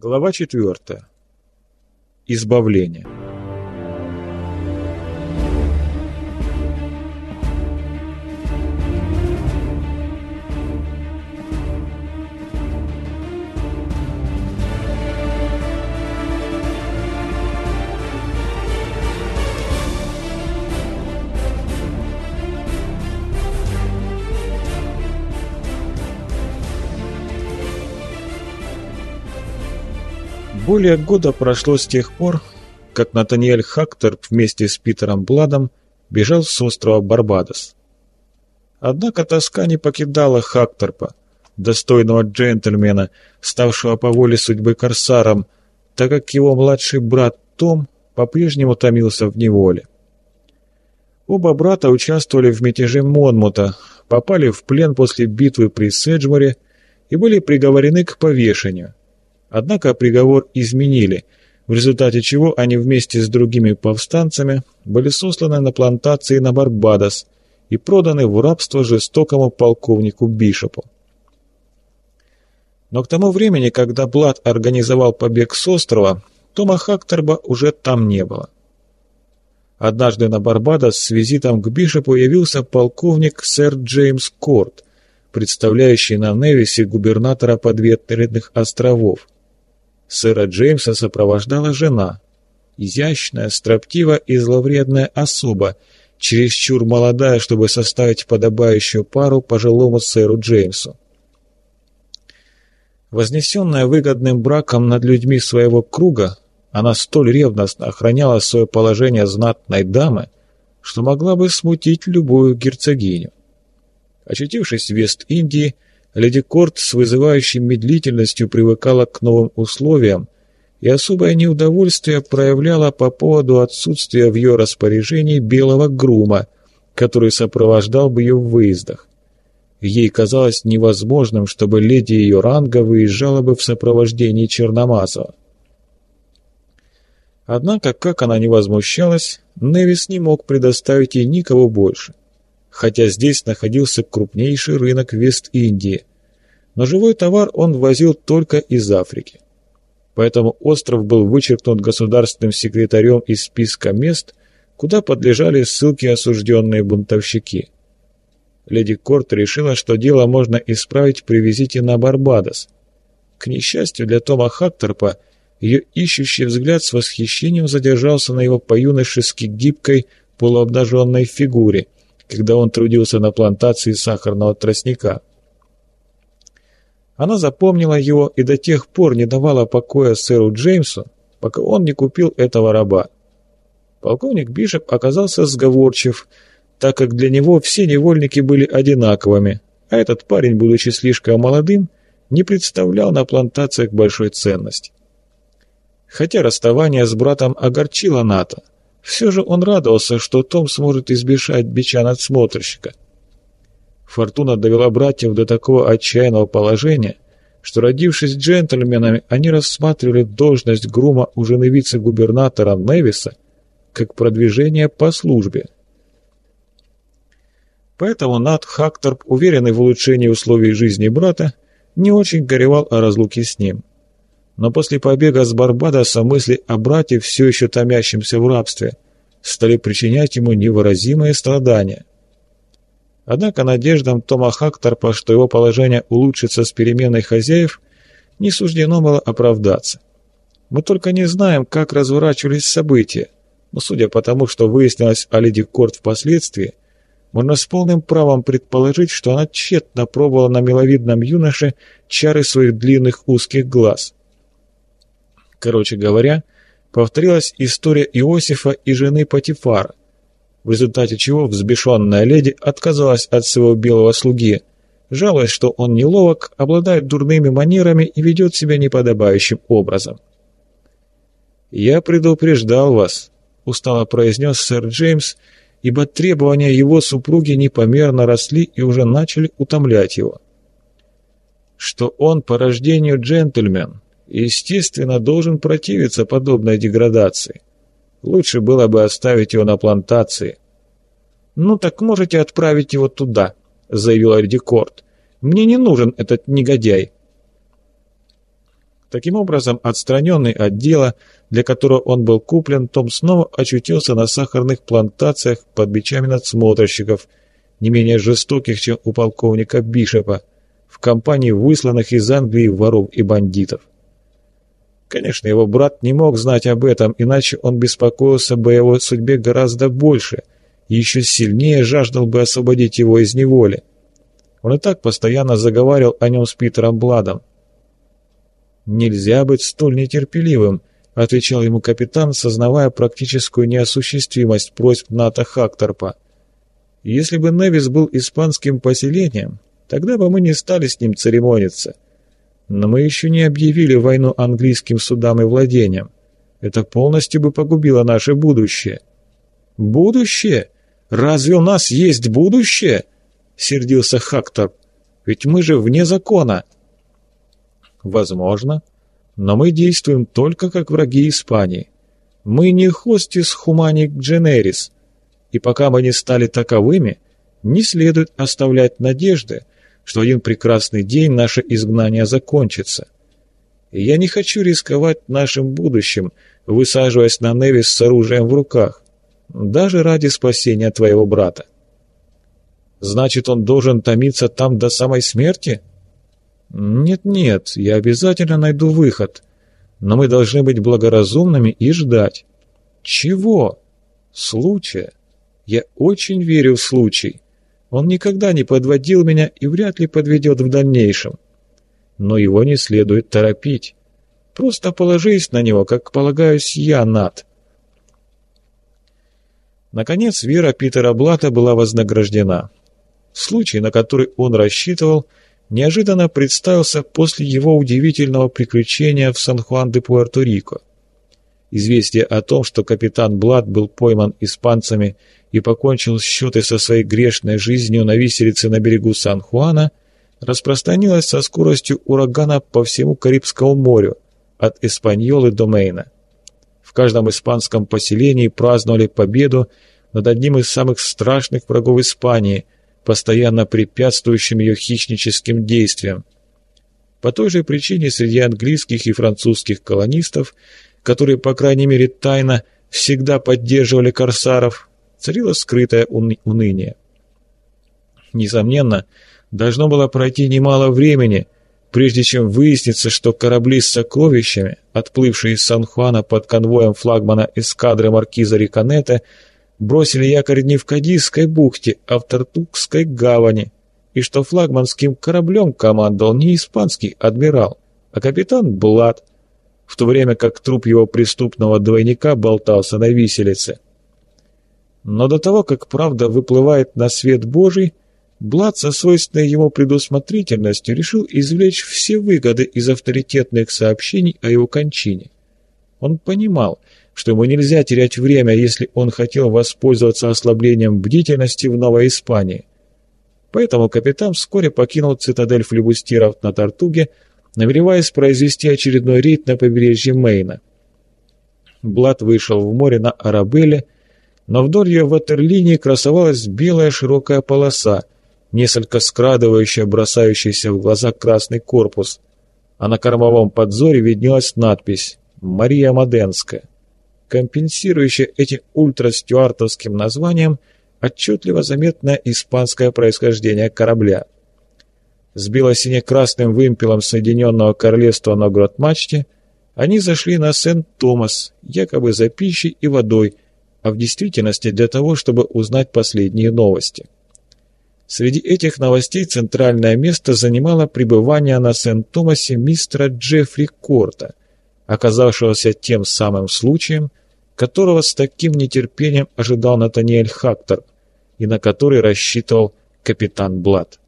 Глава 4. Избавление. Более года прошло с тех пор, как Натаниэль Хактер вместе с Питером Бладом бежал с острова Барбадос. Однако тоска не покидала Хакторпа, достойного джентльмена, ставшего по воле судьбы корсаром, так как его младший брат Том по-прежнему томился в неволе. Оба брата участвовали в мятеже Монмута, попали в плен после битвы при Седжморе и были приговорены к повешению. Однако приговор изменили, в результате чего они вместе с другими повстанцами были сосланы на плантации на Барбадос и проданы в рабство жестокому полковнику Бишопу. Но к тому времени, когда Блад организовал побег с острова, Тома Хакторба уже там не было. Однажды на Барбадос с визитом к Бишопу явился полковник сэр Джеймс Корт, представляющий на Невисе губернатора подветренных островов. Сэра Джеймса сопровождала жена, изящная, строптивая и зловредная особа, чересчур молодая, чтобы составить подобающую пару пожилому сэру Джеймсу. Вознесенная выгодным браком над людьми своего круга, она столь ревностно охраняла свое положение знатной дамы, что могла бы смутить любую герцогиню. Очутившись в Вест-Индии, Леди Корт с вызывающей медлительностью привыкала к новым условиям и особое неудовольствие проявляла по поводу отсутствия в ее распоряжении белого грума, который сопровождал бы ее в выездах. Ей казалось невозможным, чтобы леди ее ранга выезжала бы в сопровождении Черномазова. Однако, как она не возмущалась, Невис не мог предоставить ей никого больше хотя здесь находился крупнейший рынок Вест-Индии, но живой товар он возил только из Африки. Поэтому остров был вычеркнут государственным секретарем из списка мест, куда подлежали ссылки осужденные бунтовщики. Леди Корт решила, что дело можно исправить при визите на Барбадос. К несчастью для Тома Хакторпа, ее ищущий взгляд с восхищением задержался на его по-юношески гибкой, полуобнаженной фигуре – когда он трудился на плантации сахарного тростника. Она запомнила его и до тех пор не давала покоя сэру Джеймсу, пока он не купил этого раба. Полковник Бишоп оказался сговорчив, так как для него все невольники были одинаковыми, а этот парень, будучи слишком молодым, не представлял на плантациях большой ценности. Хотя расставание с братом огорчило Ната, все же он радовался, что Том сможет избежать бича надсмотрщика. Фортуна довела братьев до такого отчаянного положения, что, родившись джентльменами, они рассматривали должность грума у жены вице-губернатора Невиса как продвижение по службе. Поэтому Нат Хакторп, уверенный в улучшении условий жизни брата, не очень горевал о разлуке с ним но после побега с Барбадоса мысли о брате, все еще томящемся в рабстве, стали причинять ему невыразимые страдания. Однако надеждам Тома Хакторпа, что его положение улучшится с переменой хозяев, не суждено было оправдаться. Мы только не знаем, как разворачивались события, но судя по тому, что выяснилось о леди Корт впоследствии, можно с полным правом предположить, что она тщетно пробовала на миловидном юноше чары своих длинных узких глаз – Короче говоря, повторилась история Иосифа и жены Патифара, в результате чего взбешенная леди отказалась от своего белого слуги, жалуясь, что он неловок, обладает дурными манерами и ведет себя неподобающим образом. «Я предупреждал вас», — устало произнес сэр Джеймс, ибо требования его супруги непомерно росли и уже начали утомлять его. «Что он по рождению джентльмен, естественно, должен противиться подобной деградации. Лучше было бы оставить его на плантации. «Ну так можете отправить его туда», — заявил Ардикорт. «Мне не нужен этот негодяй». Таким образом, отстраненный от дела, для которого он был куплен, Том снова очутился на сахарных плантациях под бичами надсмотрщиков, не менее жестоких, чем у полковника Бишопа, в компании высланных из Англии воров и бандитов. Конечно, его брат не мог знать об этом, иначе он беспокоился бы о его судьбе гораздо больше и еще сильнее жаждал бы освободить его из неволи. Он и так постоянно заговаривал о нем с Питером Бладом. «Нельзя быть столь нетерпеливым», — отвечал ему капитан, сознавая практическую неосуществимость просьб Ната Хакторпа. «Если бы Невис был испанским поселением, тогда бы мы не стали с ним церемониться. Но мы еще не объявили войну английским судам и владениям. Это полностью бы погубило наше будущее». «Будущее? Разве у нас есть будущее?» — сердился Хактор. «Ведь мы же вне закона». Возможно, но мы действуем только как враги Испании. Мы не хостис хуманик дженерис, и пока мы не стали таковыми, не следует оставлять надежды, что один прекрасный день наше изгнание закончится. И я не хочу рисковать нашим будущим, высаживаясь на Невис с оружием в руках, даже ради спасения твоего брата. Значит, он должен томиться там до самой смерти? «Нет-нет, я обязательно найду выход. Но мы должны быть благоразумными и ждать». «Чего?» «Случая. Я очень верю в случай. Он никогда не подводил меня и вряд ли подведет в дальнейшем. Но его не следует торопить. Просто положись на него, как полагаюсь я, Над». Наконец, вера Питера Блата была вознаграждена. Случай, на который он рассчитывал – неожиданно представился после его удивительного приключения в Сан-Хуан-де-Пуэрто-Рико. Известие о том, что капитан Блад был пойман испанцами и покончил счеты со своей грешной жизнью на виселице на берегу Сан-Хуана, распространилось со скоростью урагана по всему Карибскому морю, от Эспаньолы до Мейна. В каждом испанском поселении праздновали победу над одним из самых страшных врагов Испании – постоянно препятствующим ее хищническим действиям. По той же причине среди английских и французских колонистов, которые, по крайней мере, тайно всегда поддерживали корсаров, царило скрытое уныние. Несомненно, должно было пройти немало времени, прежде чем выяснится, что корабли с сокровищами, отплывшие из Сан-Хуана под конвоем флагмана эскадры маркиза Риконета, бросили якорь не в Кадисской бухте, а в Тартукской гавани, и что флагманским кораблем командовал не испанский адмирал, а капитан Блад, в то время как труп его преступного двойника болтался на виселице. Но до того, как правда выплывает на свет Божий, Блад со свойственной ему предусмотрительностью решил извлечь все выгоды из авторитетных сообщений о его кончине. Он понимал, что ему нельзя терять время, если он хотел воспользоваться ослаблением бдительности в Новой Испании. Поэтому капитан вскоре покинул цитадель флебустиров на Тартуге, намереваясь произвести очередной рейд на побережье Мейна. Блад вышел в море на Арабелле, но вдоль ее ватерлинии красовалась белая широкая полоса, несколько скрадывающая бросающийся в глаза красный корпус, а на кормовом подзоре виднелась надпись «Мария Маденская» компенсирующая этим ультрастюартовским названием отчетливо заметное испанское происхождение корабля. С бело-сине-красным вымпелом Соединенного Королевства на грот-мачте они зашли на Сент-Томас, якобы за пищей и водой, а в действительности для того, чтобы узнать последние новости. Среди этих новостей центральное место занимало пребывание на Сент-Томасе мистера Джеффри Корта, оказавшегося тем самым случаем, которого с таким нетерпением ожидал Натаниэль Хактор и на который рассчитывал капитан Блад.